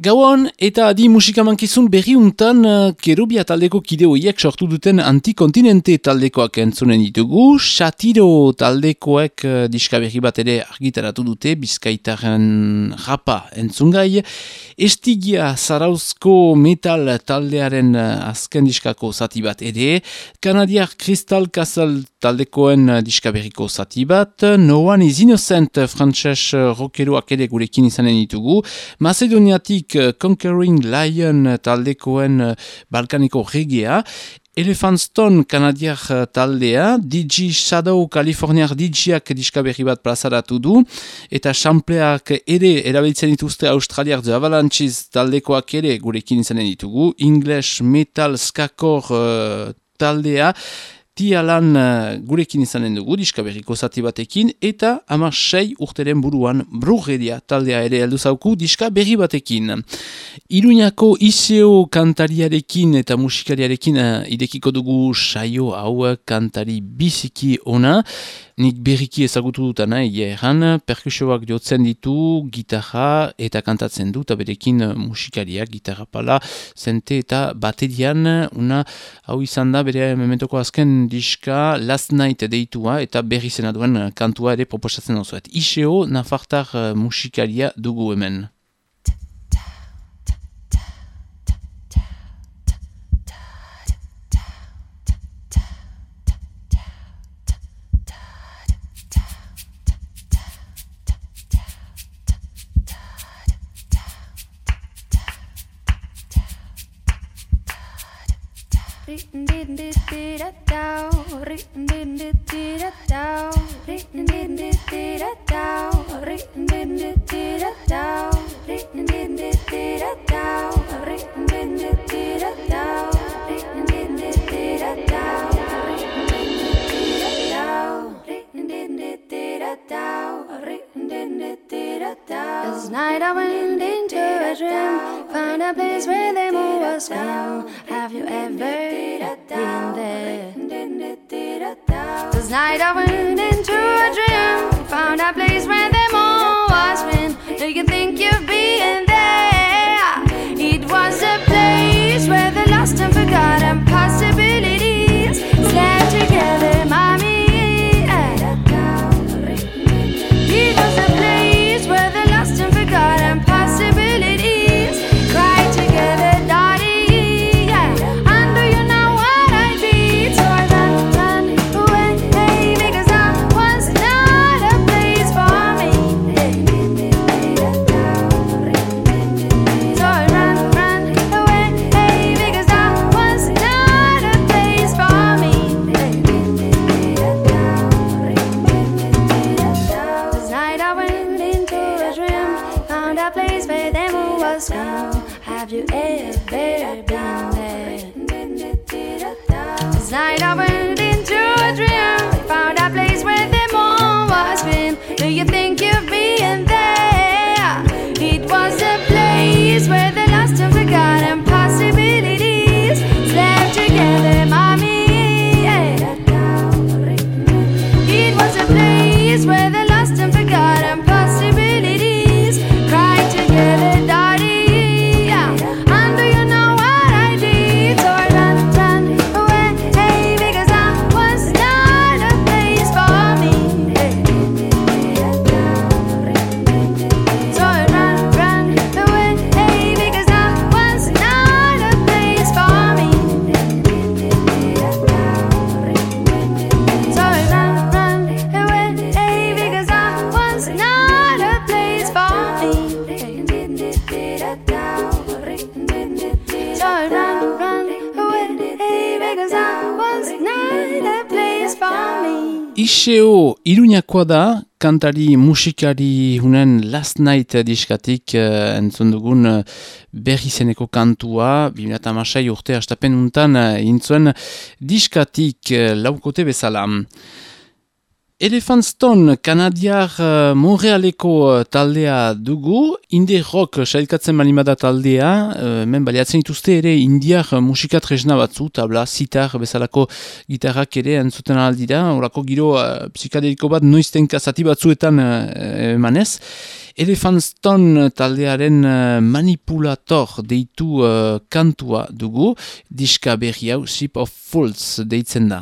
Gauan eta adi musikamankizun berri untan kerubia taldeko kideoiek sortu duten antikontinente taldekoak entzunen ditugu. Shatiro taldekoek uh, diska berri bat ere argitaratu dute, bizkaitaren rapa entzungai. Estigia zarauzko metal taldearen azken diskako zati bat ere. Kanadiar Crystal Castle taldekoen diska berriko zati bat. No one is innocent frantses rockeroak ere gurekin izanen ditugu. Macedoniatik Eh, Conquering Lion taldekoen eh, balkaniko regea, Elephant Stone kanadiak eh, taldea, DJ Shadow Kaliforniak DJak diska bat plazaratu du, eta sampleak ere erabiltzen dituzte Australiak The Avalanches taldekoak ere gurekin izanen ditugu, English Metal Skakor uh, taldea, Tialan uh, gurekin izanen dugu, diska berriko zati batekin, eta ama sei urteren buruan brugeria taldea ere aldu zauku diska berri batekin. Iruñako iseo kantariarekin eta musikariarekin uh, idekiko dugu saio hau kantari biziki ona, nik berriki ezagutu dut ana, egeran, perkusioak jotzen ditu, gitarra eta kantatzen du, eta berekin musikariak, gitarra pala, zente eta baterian, una hau izan da, bere mementoko azken diska, last night deitua, eta berri zena duen kantua ere proposatzen duzuet. Iseo, nafartar musikaria dugu hemen. Iruñakoa da, kantari musikari hunen Last Night diskatik uh, entzun dugun uh, berri zeneko kantua, 2006 urte astapen untan uh, intzuen diskatik uh, laukote bezala. Elephant Stone kanadiar uh, Montrealeko uh, taldea dugu, indie rock sailkatzen malimada taldea, uh, men baliatzen dituzte ere indiar musika tresna batzu, tabla, sitar, bezalako gitarrak ere entzuten aldira, orako giro uh, psikadeliko bat noizten kasati batzuetan uh, emanez. Elephant Stone taldearen uh, manipulator deitu uh, kantua dugu, diska berri hau, Ship of Fools deitzen da.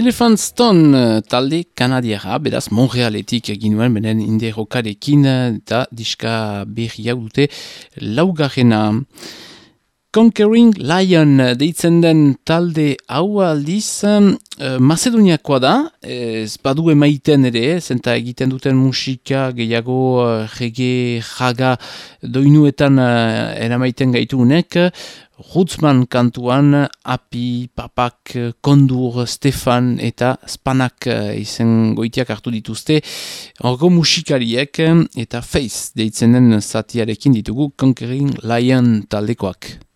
Elephant Stone uh, talde kanadiara, beraz Montrealetik egin nuen, benen inderokarekin eta diska berri hau dute laugarrena. Conquering Lion deitzen den talde hau aldiz uh, Macedoniakoa da, ez badu emaiten ere, zenta egiten duten musika gehiago uh, rege jaga doinuetan uh, eramaiten gaitu Rutzman kantuan Api, Papak, Kondur, Stefan eta Spanak eh, izen goitiak hartu dituzte. Horgo musikariek eta Face deitzen den zatiarekin ditugu Conquering Lion taldekoak.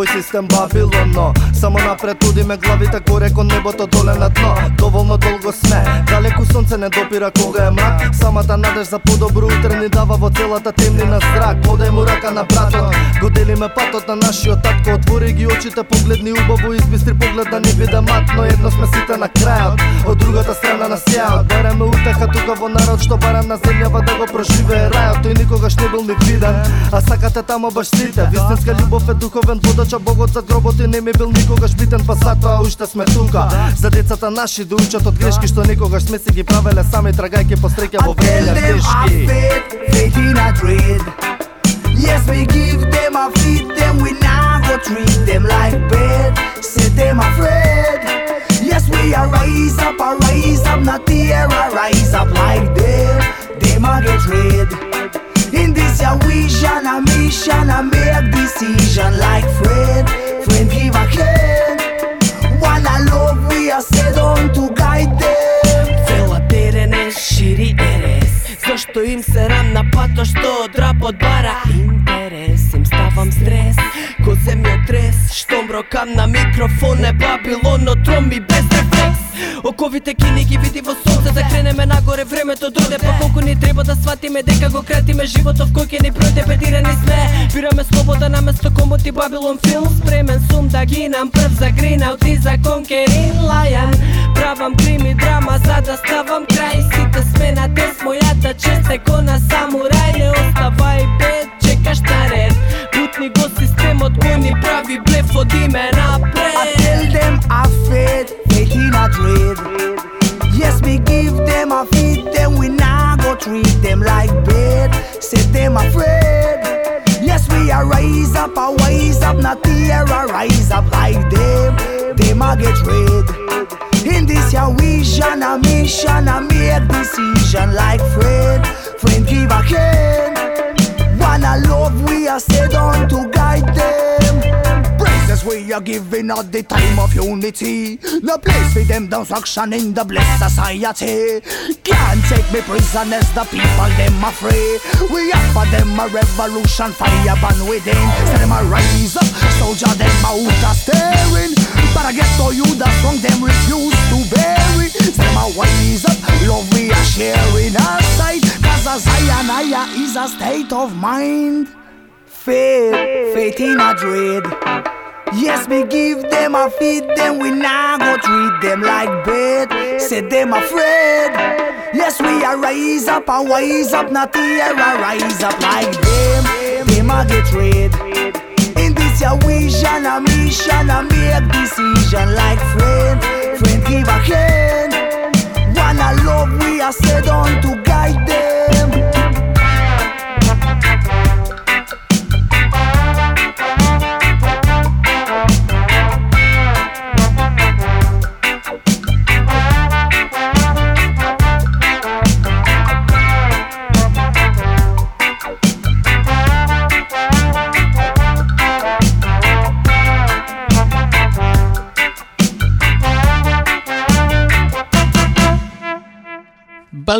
Овој систем Бабилоно Само напред удиме главите горе кон небото доле на дно. Доволно долго сме Далеку сонце не допира кога е мрак. Самата да надеж за подобро утре ни дава во целата темнина зрак. Подај му рака на братот Го делиме патот на нашиот татко. Отвори ги очите, погледни убаво Избистри поглед да не биде мат Но едно сме сите на крајот. Од другата страна на сјаот Береме утеха тука во народ Што бара на земјава да го проживее рајот. Тој никогаш не бил ни виден А сакате тамо баш сите. Вистинска љубов е духовен водач А Богот за гробот и не ми бил никогаш битен Па затоа уште сме тука За децата наши да учат од грешки Што никогаш сме си ги правеле сами Трагајки по среќа во време тешки. Yes, we give them a feed them We now go treat them like bed. Set them afraid. Yes, we are rise up, a rise up Not the air, a rise up like them. Them a get In this your vision, a mission A make decision. Like friend Friend give a hand. While I love, we are set on to guide them. Цела терен е шири ерес. Зашто им се рамна пато што драпот бара? Интерес. Штом рокам на микрофон е Бабилон троми без рефлекс. Оковите кини ги види во сонце Да кренеме нагоре времето дојде. Па колку ни треба да сватиме дека го кратиме Животов кој ќе ни пројде бедирани сме. Бираме слобода на место комот и Бабилон филм. Спремен сум да гинам прв за гринаут и за конкерин лајан. Правам крими драма за да ставам крај. Сите сме на тез мојата чест е кона самурај. Не оставај бед, чекаш на ред. Бутни гости системот кој ни прави блеф одиме I напред tell them I faith, faith in a trade. Yes, we give them a feed them, we now go treat them like bed. Set them afraid. Yes, we are rise up, a wise up, not tear a rise up like them. Them a get red. In this your vision, a mission, a make decision like friend. Friend give a hand. Wanna love, we are set on to guide them. Praises we are giving at the time of unity. No place for them destruction in the blessed society. Can't take me prisoners, the people them are free. We offer them a revolution, fire burn within. Set them a rise up, soldier them out a staring. But I get to you the strong them refuse to bury. Set them a wise up, love we are sharing our sight. Cause a Zionaya is a state of mind. Faith, faith in a dread. Yes, we give them a feed them, we now go treat them like bed. Say them afraid. Yes, we are rise up, a wise up, not here, a rise up like them. Them a get red. In this your vision, a mission, a make decision like friend. Friend give a hand. Wanna love, we are set on to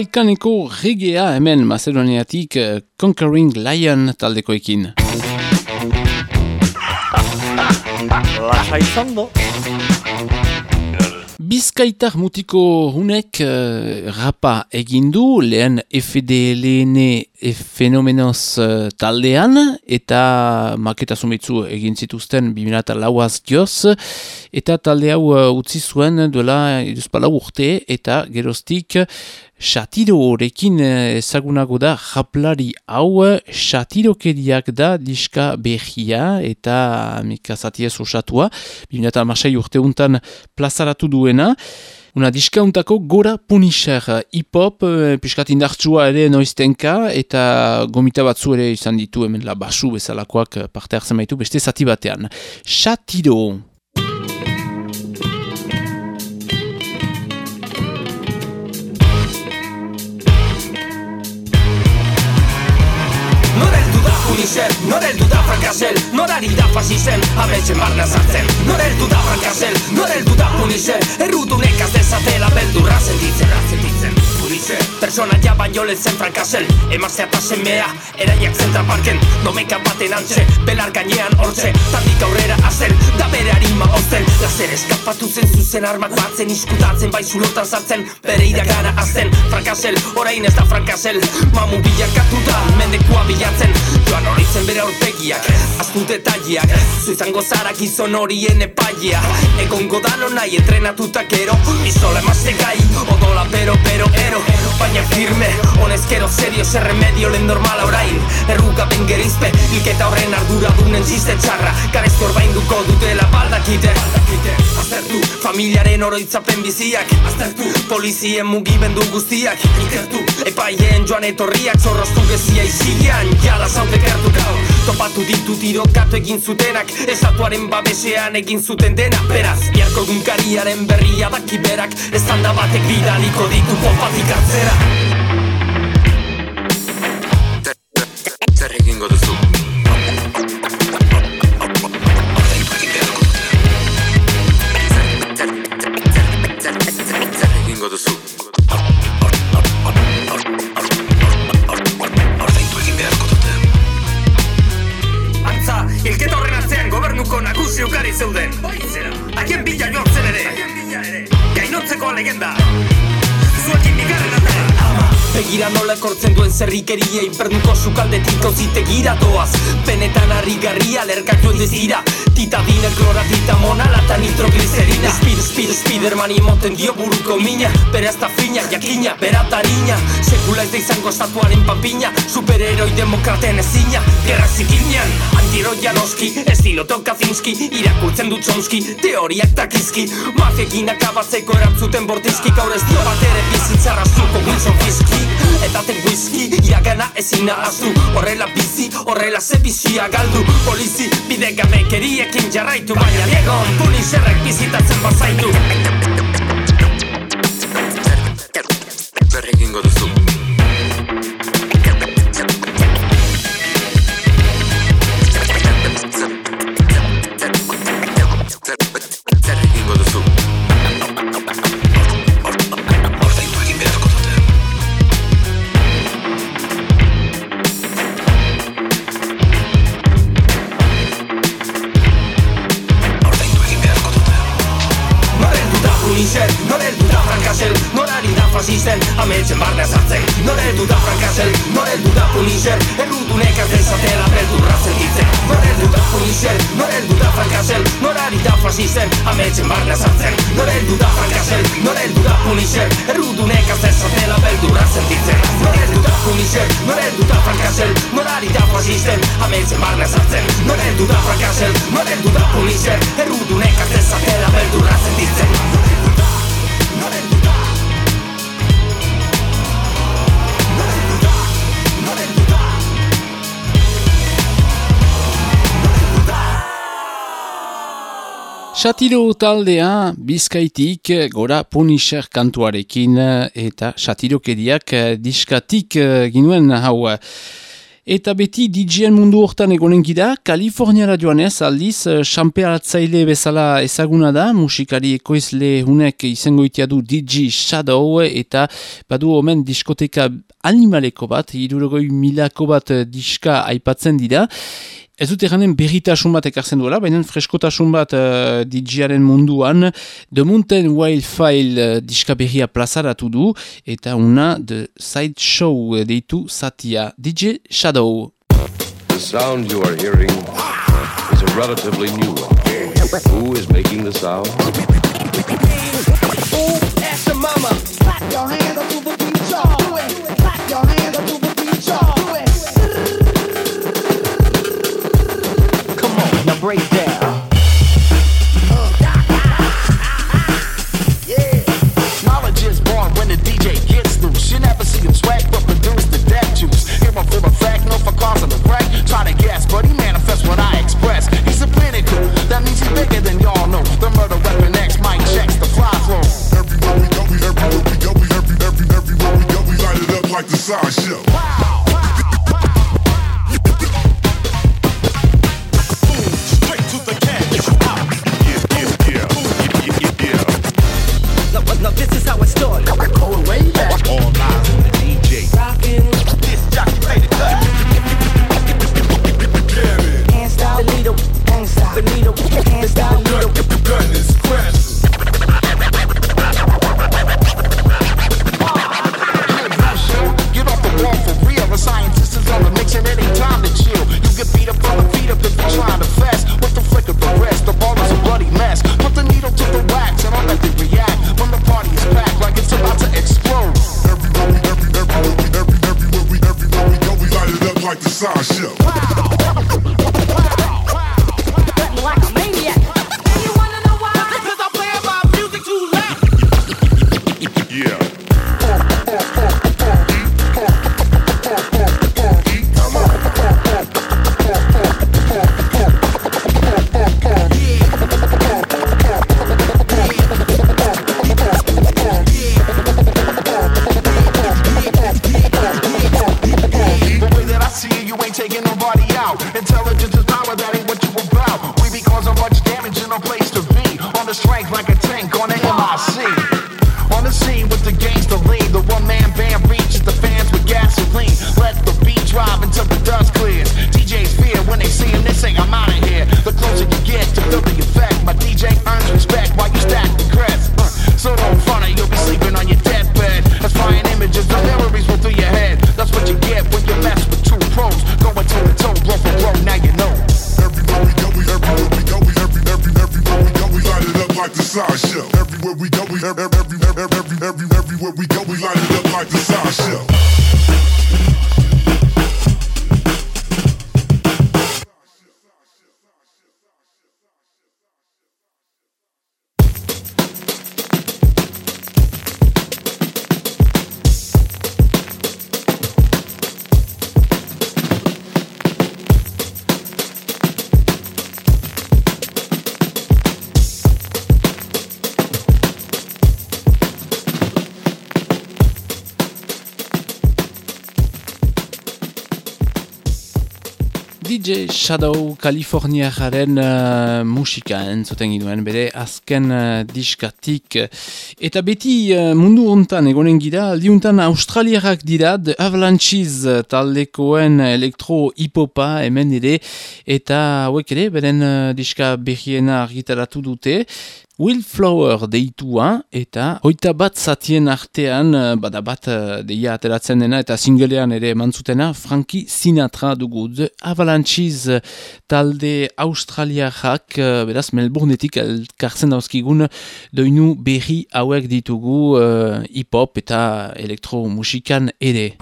Balkaneko regea hemen Macedoniatik eh, Conquering Lion taldekoekin. Lasa izan do. Bizkaitar mutiko hunek uh, rapa egindu, lehen FDLN e fenomenoz uh, taldean, eta maketa sumitzu egin zituzten 2000 lauaz joz, eta talde hau uh, utzi zuen duela iduzpala urte, eta geroztik Shatiro horrekin eh, ezagunago da japlari hau Shatirokeriak da diska behia eta mikazatiez osatua. 2006 urte untan plazaratu duena. Una diskauntako gora punisher hip-hop, eh, piskat indartsua ere noiztenka eta gomita batzu ere izan ditu hemen la basu bezalakoak eh, parte hartzen baitu beste zati batean. Shatiro! Da Punisher, noreldu da Frankasel Norari da fasisen, ametxen barna sartzen. Noreldu da Frankasel, noreldu da Punisher Errutu nekaz beldurra sentitzen, sentitzen Persona ja baino lehen zen frankasel Emaztea eta semea, eraiak zentra parken. Domeka baten antxe, belar gainean hortxe Tandik aurrera azen, da bere harima ozten. Lazer eskapatu zen zuzen armak batzen Iskutatzen bai zulotan sartzen, bere iragana azten Frankasel, orain ez da frankasel Mamu bilakatu da, mendekua bilatzen Joan hori zen bere aurpegiak, aztu detaliak Zuizango zara gizon horien epaia Egongo da nahi entrenatuta gero Izola emazte gai, odola pero pero ero. Baina firme, honezkero serio Zer remedio lehen normala orain. Erruka ben gerizpe, hilketa horren ardura dunen txiste txarra. Garezko orbain duko dutela baldakite. Aztertu, familiaren oroitzapen biziak. Aztertu, polizien mugimendu guztiak. Ikertu, epaien joan etorriak Zorroztu gezia izilean, jala gertu gau Topatu ditu tirokatu egin zutenak Estatuaren babesean egin zuten dena Beraz, biarko dunkariaren berria daki berak Estanda batek bidaliko ditu popatik atzera Begira nola ekortzen duen zerrikeriei Bernuko sukaldetik auzitegira doaz. Benetan harri garria lerkatu ez dira Tita diner kloratita mona lata nitroglicerina Speed, speed, spiderman imoten dio buruko mina. Bere hasta fina, jakina, bera tarina. Sekula ez da izango estatuaren pampina Superheroi demokraten ezina. Gerra zikinean, antiroia noski. Estilo Tokazinski, irakurtzen du Chomsky Teoriak takizki Mafiekin akabatzeko erantzuten bortizki. Gaur ez dio bat ere bizitzara zuko Wilson Fiski Eta ten whisky, iragana ezin nahaztu. Horrela bizi, horrela ze bizia galdu. Polizi, bide gamekeriekin jarraitu Baina diegon, punizerrek bizitatzen bazaitu Zer egingo duzu? Satiro taldea bizkaitik gora Punisher kantuarekin eta satirokediak eh, diskatik eh, ginuen hau. Eta beti DJen mundu hortan egonen gira, Kaliforniara joanez aldiz, eh, xampearatzaile bezala ezaguna da, musikari ekoizle hunek izango itia du DJ Shadow, eta badu omen diskoteka animaleko bat, irurogoi milako bat eh, diska aipatzen dira, Ez dut eganen berritasun bat ekartzen duela, baina freskotasun bat uh, DJ-aren munduan, The Mountain Wildfile uh, diska berria plazaratu du, eta una The Sideshow deitu satia DJ Shadow. The sound you are hearing is a relatively new one. Who is making the sound? Mama Clap your hands up to the beat, y'all. Do it. Clap your hands up to the beat, y'all. Do it. Now break down Yeah. Knowledge is born when the DJ gets loose. You never see him swag, but produce the death juice. Hear him for the fact, no for causing the wreck. Try to guess, but he manifests what I express. He's a pinnacle, that means he's bigger than y'all know. The murder weapon X, Mike checks the fly flow. Everywhere we go, we everywhere we go, we every, every, everywhere we go, we light it up like the sideshow. Straight shorty. All eyes on the DJ. Rockin'. This jockey play the cut. Hands down. Benito. Hands down. Shadow Kaliforniaren uh, musika entzuten giduen bere azken uh, diskatik. Eta beti uh, mundu hontan egonen gira, aldiuntan australiarak dira, The Avalanches taldekoen elektro-hipopa hemen ere, eta hauek ere, beren uh, diska behiena argitaratu dute, Wildflower deitua eta hoita bat zatien artean bada bat deia ateratzen dena eta singlean ere emantzutena Frankie Sinatra dugu The Avalanches talde australiarrak beraz Melbourneetik elkartzen dauzkigun doinu berri hauek ditugu uh, hip-hop eta elektromusikan ere.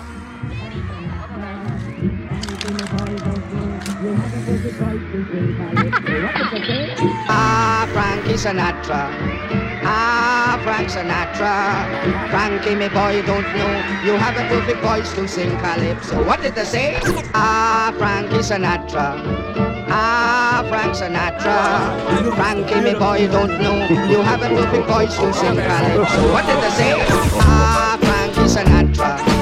Sinatra. Ah, Frank Sinatra. Frankie, me boy, don't know. You have a perfect voice to sing calypso. What did they say? Ah, Frankie Sinatra. Ah, Frank Sinatra. Frankie, me boy, don't know. You have a perfect voice to sing calypso. What did they say? Ah, Frankie Sinatra.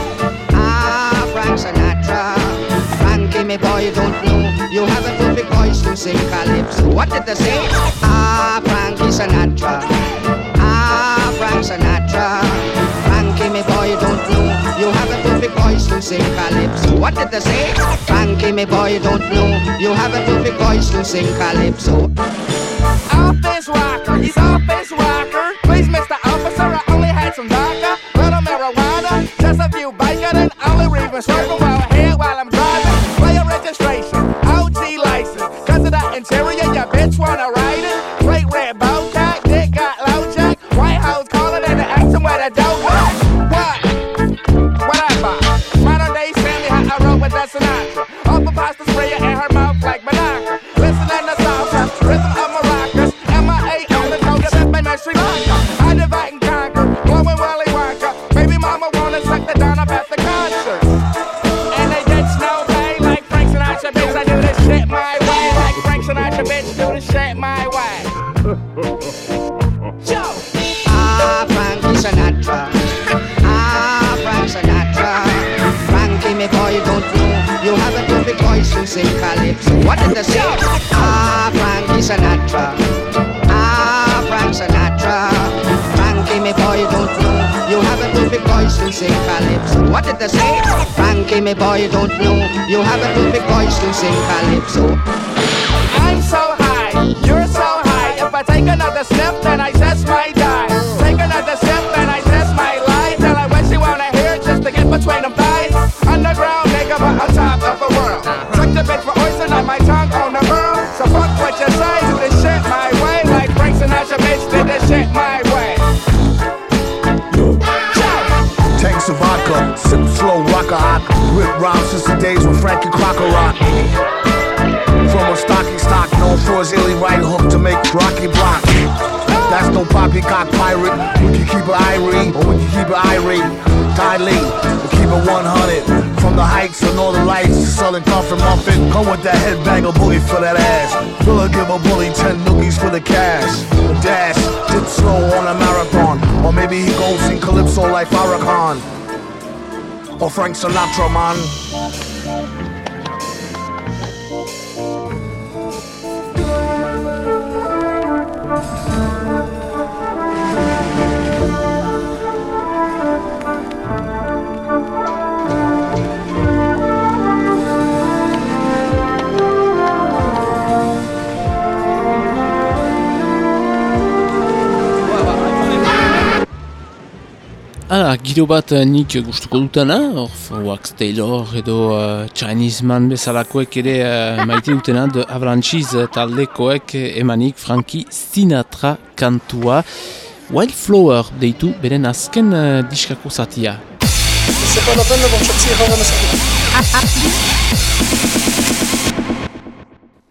Me boy, you don't know. You have a perfect voice to sing calypso. What did they say? Ah, Frankie Sinatra. Ah, Frank Sinatra. Frankie, me boy, you don't know. You have a perfect voice to sing calypso. What did they say? Frankie, me boy, you don't know. You have a perfect voice to sing calypso. Office rocker, he's office rocker. Please, Mr. sing calypso. What did they say? Frankie, me boy, you don't know. You have a perfect voice to sing calypso. I'm so high, you're so high. If I take another sniff, then I just might days with Frankie Crocker rock. From a stocky stock, known for his illy right hook to make Rocky block. That's no poppycock pirate. We can keep it irie, or we can keep it irate. Ty Lee, we keep it 100. From the heights of Northern Lights to Southern Comfort Muffin. Come with that headbang of booty for that ass. Willa give a bully 10 nookies for the cash. A dash, dip slow on a marathon. Or maybe he goes in Calypso like Farrakhan. Or Frank Sinatra, man. Hala, giro bat eh, nik gustuko dutena, hor Wax Taylor edo uh, Chinese Man bezalakoek ere uh, maite dutena, de Avalanchiz taldekoek emanik Frankie Sinatra kantua. Wildflower deitu beren azken uh, diskako zatia.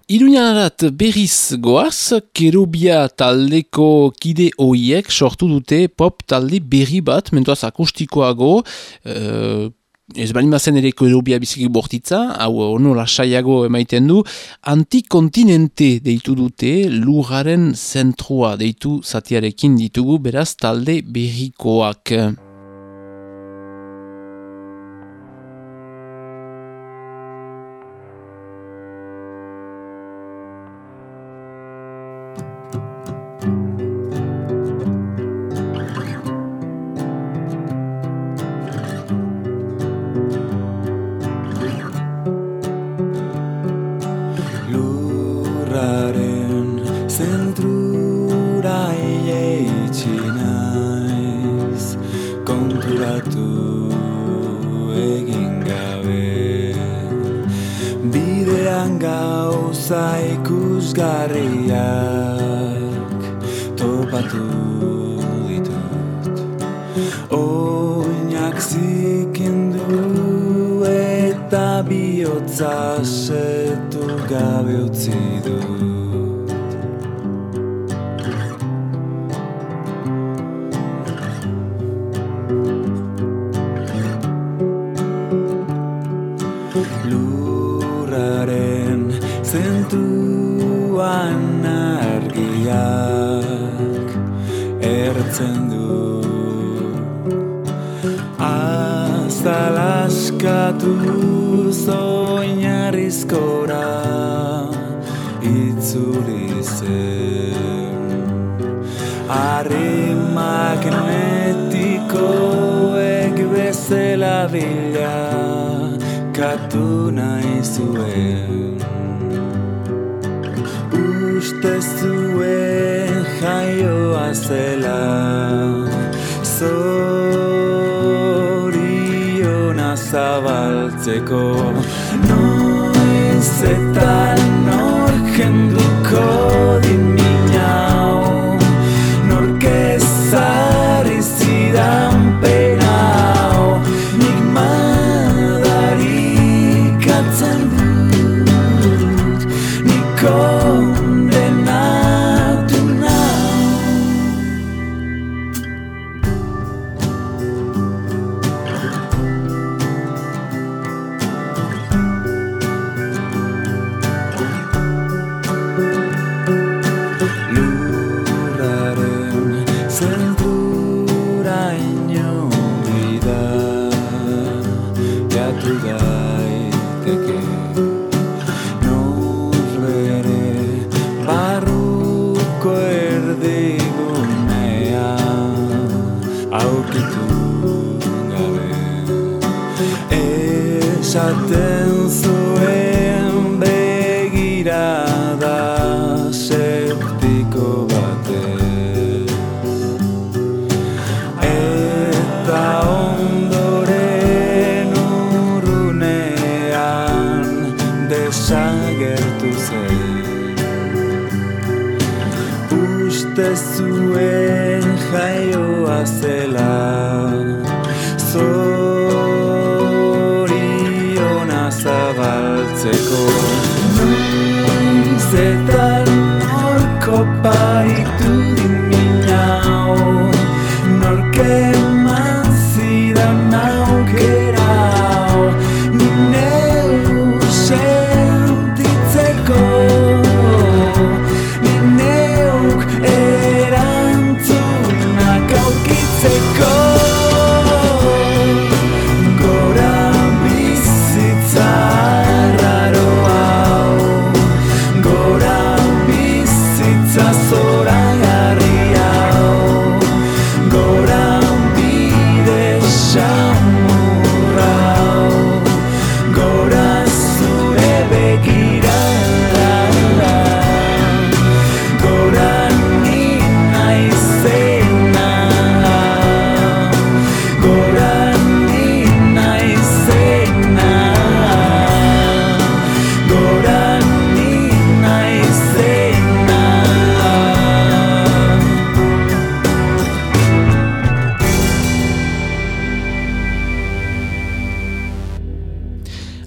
Iruñanarat berriz goaz, kerobia taldeko kide hoiek sortu dute pop talde berri bat, mentuaz akustikoago, uh, ez bali mazen ere kerobia biziki bortitza, hau ono lasaiago emaiten du, antikontinente deitu dute, lugaren zentrua deitu zatiarekin ditugu, beraz talde berrikoak. us. bila katu nahi zuen. Uste zuen jaioa zela Zoriona zabaltzeko Noiz eta nor jenduko dintzen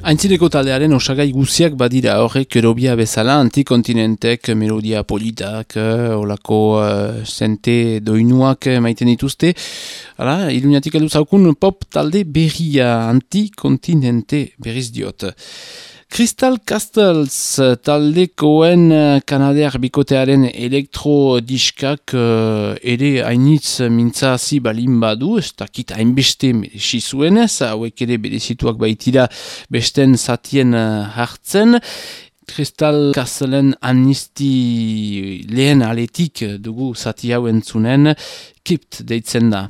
Aintzineko taldearen osagai guziak badira horrek erobia bezala antikontinentek melodia politak, eh, olako uh, sente doinuak maiten dituzte. Hala, ilunatik edu zaukun pop talde berria antikontinente berriz diot. Crystal Castles taldekoen eh, kanadear bikotearen elektrodiskak uh, ere hainitz mintza hazi balin badu, ez dakit hainbeste merexi zuenez, hauek ere berezituak baitira besten zatien uh, hartzen. Crystal Castleen anisti lehen aletik dugu zati hau entzunen, kipt deitzen da.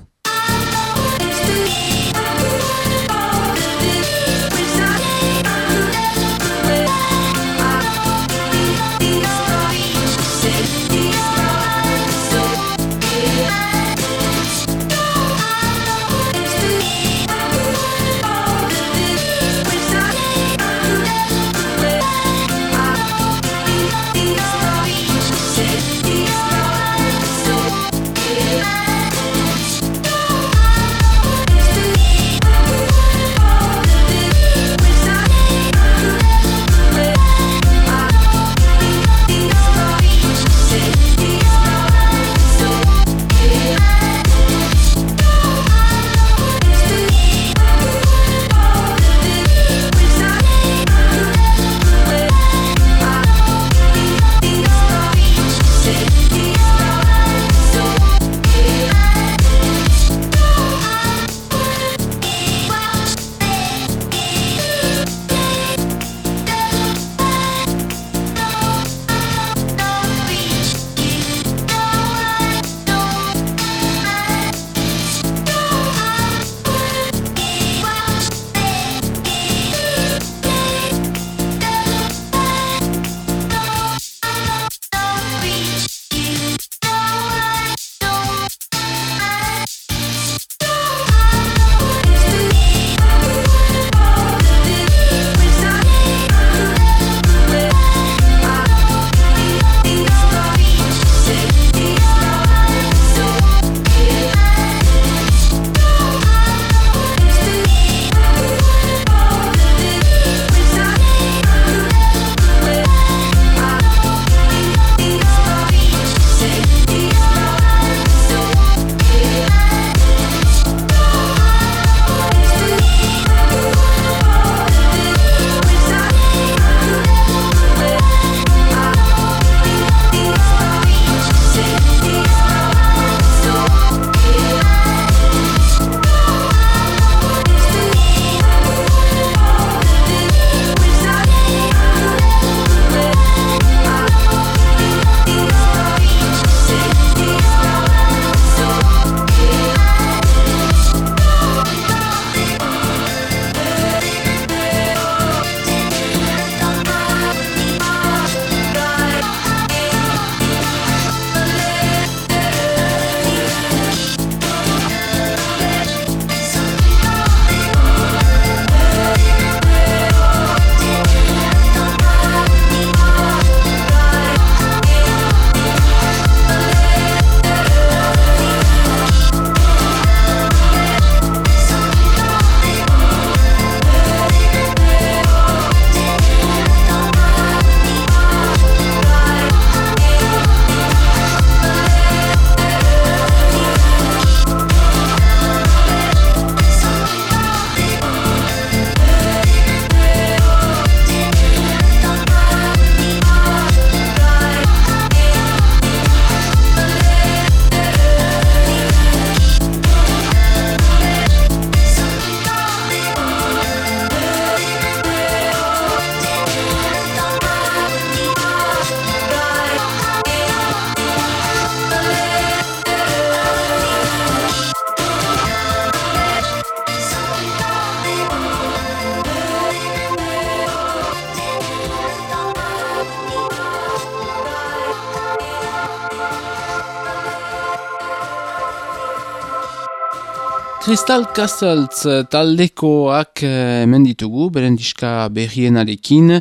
Crystal Castles taldekoak eh, hemen ditugu, beren diska berrienarekin,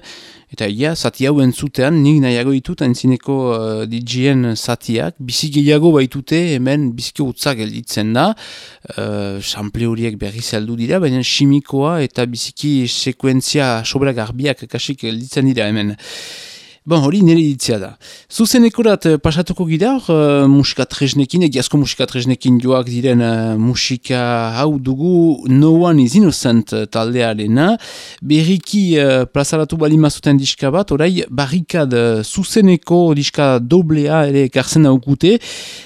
eta ia, zati hau entzutean, nik nahiago ditut, entzineko uh, eh, DJen zatiak, bizik gehiago baitute, hemen biziki utzak gelditzen da, uh, sample horiek berri zeldu dira, baina simikoa eta biziki sekuentzia sobra garbiak kasik gelditzen dira hemen. Bon, hori nire ditzea da. Zuzenekorat uh, pasatuko gira, uh, musika tresnekin, egiazko musika tresnekin joak diren uh, musika hau dugu No One is Innocent taldearena. Berriki uh, plazaratu bali mazuten diska bat, orai barrikad zuzeneko diska doblea ere karzen haukute,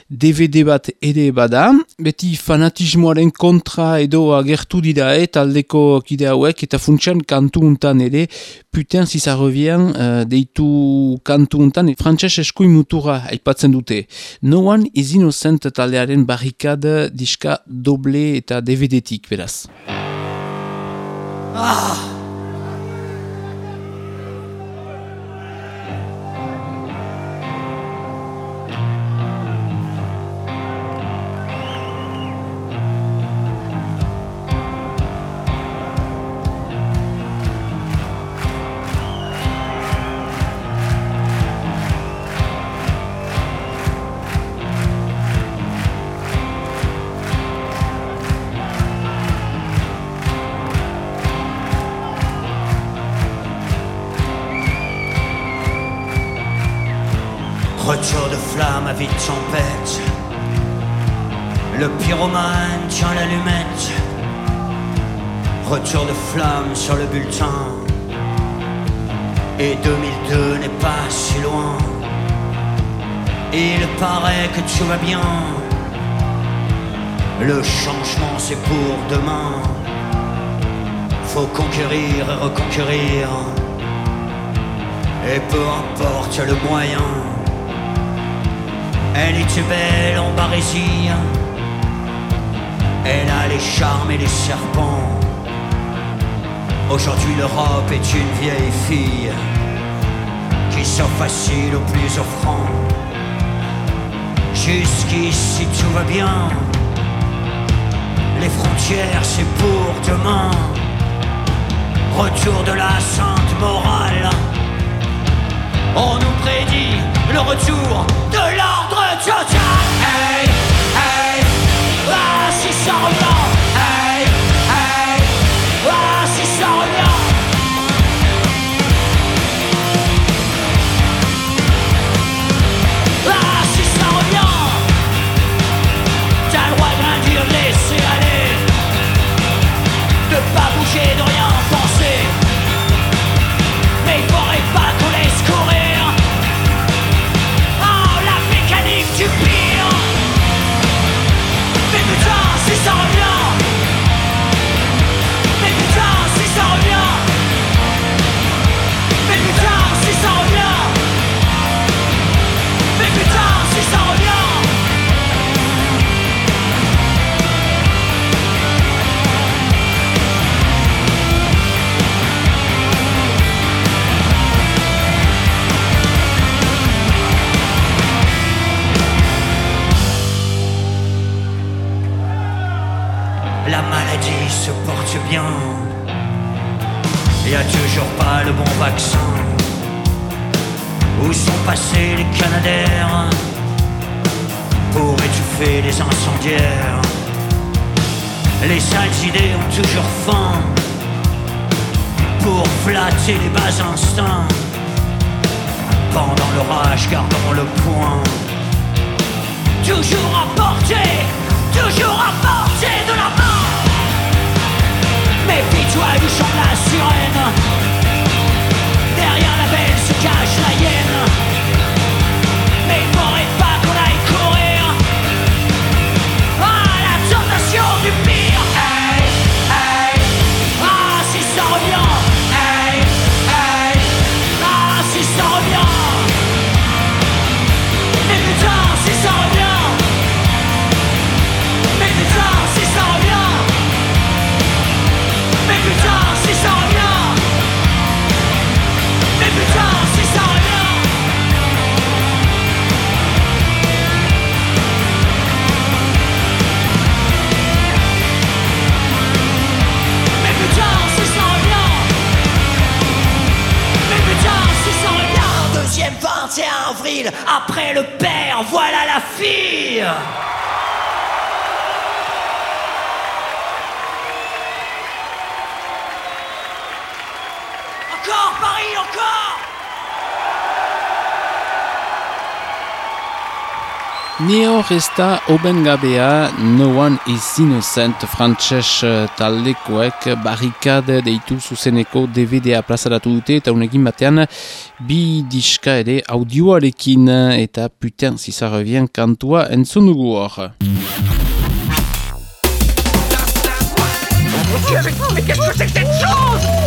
DVD bat ere bada, beti fanatismoaren kontra edo agertu dira e, taldeko kide hauek, eta funtsian kantu untan ere, putain si ça revient, uh, deitu kantu untan, frantses eskui mutura aipatzen dute. No one is innocent taldearen barrikad diska doble eta DVD-tik, beraz. Ah! Paraît que tout va bien. Le changement c'est pour demain. Faut conquérir et reconquérir. Et peu importe le moyen. Elle était belle en barésie. Elle a les charmes et les serpents. Aujourd'hui l'Europe est une vieille fille qui s'offre facile au plus offrant. Jusqu'ici tout va bien. Les frontières c'est pour demain. Retour de la sainte morale. On nous prédit le retour de l'ordre total. Hey, hey, ah, si ça. De pas bouger, de rien penser. Mais bien. Y a toujours pas le bon vaccin. Où sont passés les canadaires pour étouffer les incendiaires? Les sales idées ont toujours faim pour flatter les bas instincts. Pendant l'orage, gardons le point. Toujours à portée, toujours à portée de la. Méfie-toi du chant de la sirène. Derrière la belle se cache la hyène. après le père, voilà la fille. Ez da oben gabea No One is Innocent frantses eh, taldekoek barrikade deitu zuzeneko DVD-a plazaratu dute eta unekin batean bi diska ere audioarekin eta putain revient kantua entzun dugu hor. Mon Dieu, mais qu'est-ce que c'est que cette chose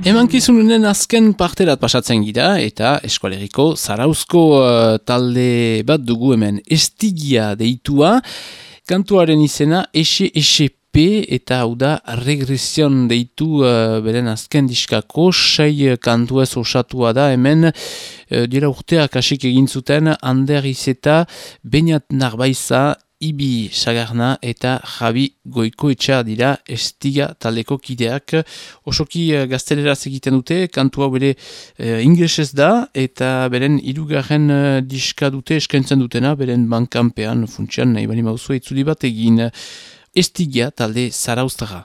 Emankizunen azken parterat pasatzen gira eta eskualeriko zarauzko uh, talde bat dugu hemen. Estigia deitua kantuaren izena Exe Exe P eta hau da regresion deitu uh, beren azken diskako sei kantu ez osatua da hemen. Uh, dira urteak hasik egin zuten Ander Izeta, Beñat Narbaiza Ibi Sagarna eta Javi Goikoetxea dira estiga taldeko kideak. Osoki uh, gazteleraz egiten dute, kantu hau bere uh, inglesez da, eta beren irugarren uh, diska dute eskaintzen dutena, beren bankanpean funtsian nahi bali mauzu itzuli bat egin estigia talde zarauztara.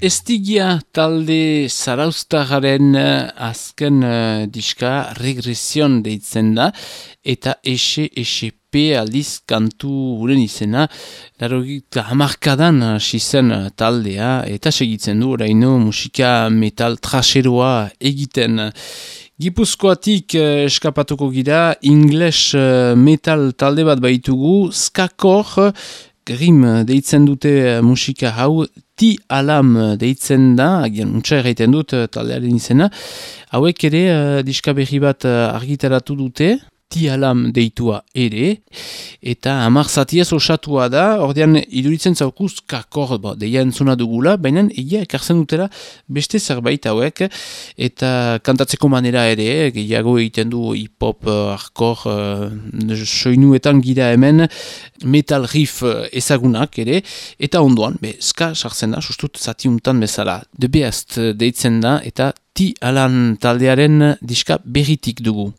Estigia talde zaraustagaren azken uh, diska regresion deitzen da. Eta ese ese P aldiz kantu uren izena, larogita hamarkadan hasi zen taldea, eta segitzen du oraino musika metal traseroa egiten. Gipuzkoatik eh, eskapatuko gira, ingles eh, metal talde bat baitugu, skakor, grim deitzen dute eh, musika hau, ti alam deitzen da, agian untsa erraiten dut eh, taldearen izena, hauek ere uh, diska berri bat argitaratu dute, tialam deitua ere, eta hamar zatiez osatua da, ordean iduritzen zaukuz kakor, bo, deia entzuna dugula, baina egia ekartzen dutela beste zerbait hauek, eta kantatzeko manera ere, gehiago egiten du hip-hop, arkor, uh, soinuetan gira hemen, metal riff ezagunak ere, eta ondoan, be, ska sartzen da, sustut zatiuntan bezala, de best deitzen da, eta ti alan taldearen diska berritik dugu.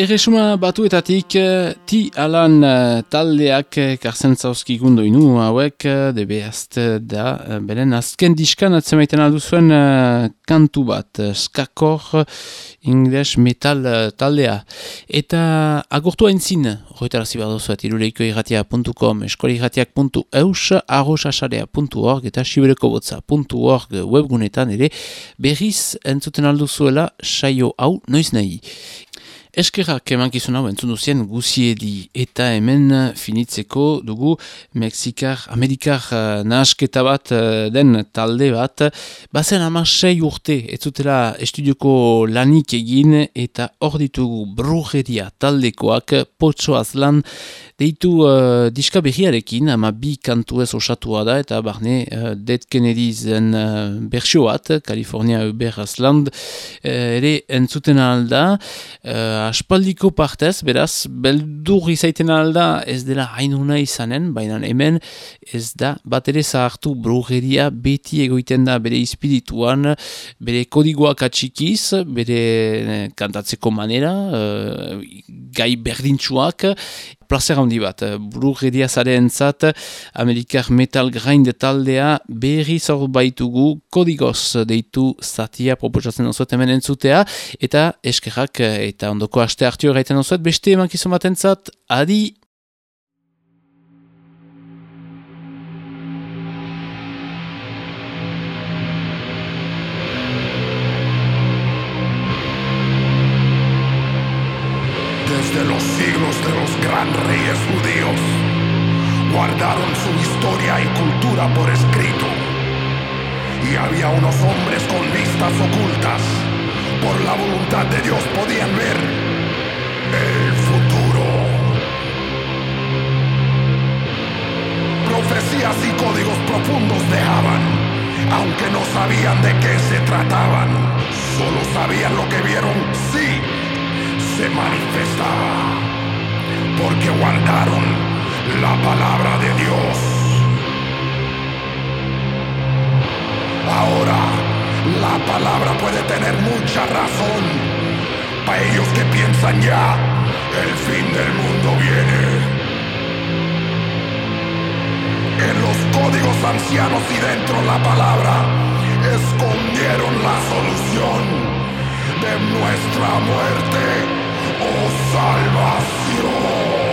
Erresuma batuetatik eh, ti alan eh, taldeak eh, karzen zauzkigun doinu hauek DBST da beren azken diskan atzemaiten alduzuen kantu bat skakor English metal taldea. Eta agurtu haintzin horretara zibardozuet iruleiko irratia.com eskolirratiak.eus arrosasarea.org eta siberekobotza.org webgunetan ere berriz entzuten alduzuela saio hau noiz nahi Eskerrak emankizun hau entzun duzien guziedi eta hemen finitzeko dugu Mexikar, Amerikar uh, nahasketa bat uh, den talde bat. Bazen amasei urte ez zutela estudioko lanik egin eta hor ditugu brujeria taldekoak potsoaz lan deitu uh, diska behiarekin ama bi kantu ez osatua da eta barne uh, Dead Kennedyzen uh, bersio bat, California Uberaz land uh, ere entzuten alda. Uh, aspaldiko partez, beraz, beldur izaiten alda ez dela hainuna izanen, baina hemen ez da bat ere zahartu brujeria beti egoiten da bere espirituan, bere kodigoak atxikiz, bere eh, kantatzeko manera, uh, gai berdintxuak, placer handi bat, brujeria zaren zat, Amerikar Metal Grind taldea berri zor baitugu kodigoz deitu zatia proposatzen osuet hemen entzutea, eta eskerrak eta ondo ondoko aste hartio gaiten osuet, beste emankizun baten zat, adi! Reyes judíos, guardaron su historia y cultura por escrito. Y había unos hombres con vistas ocultas por la voluntad de Dios podían ver el futuro. Profecías y códigos profundos dejaban, aunque no sabían de qué se trataban, solo sabían lo que vieron, sí, se manifestaba, porque guardaron la palabra de Dios. Ahora, la palabra puede tener mucha razón. Para ellos que piensan ya, el fin del mundo viene. En los códigos ancianos y dentro la palabra, escondieron la solución de nuestra muerte さえますよ。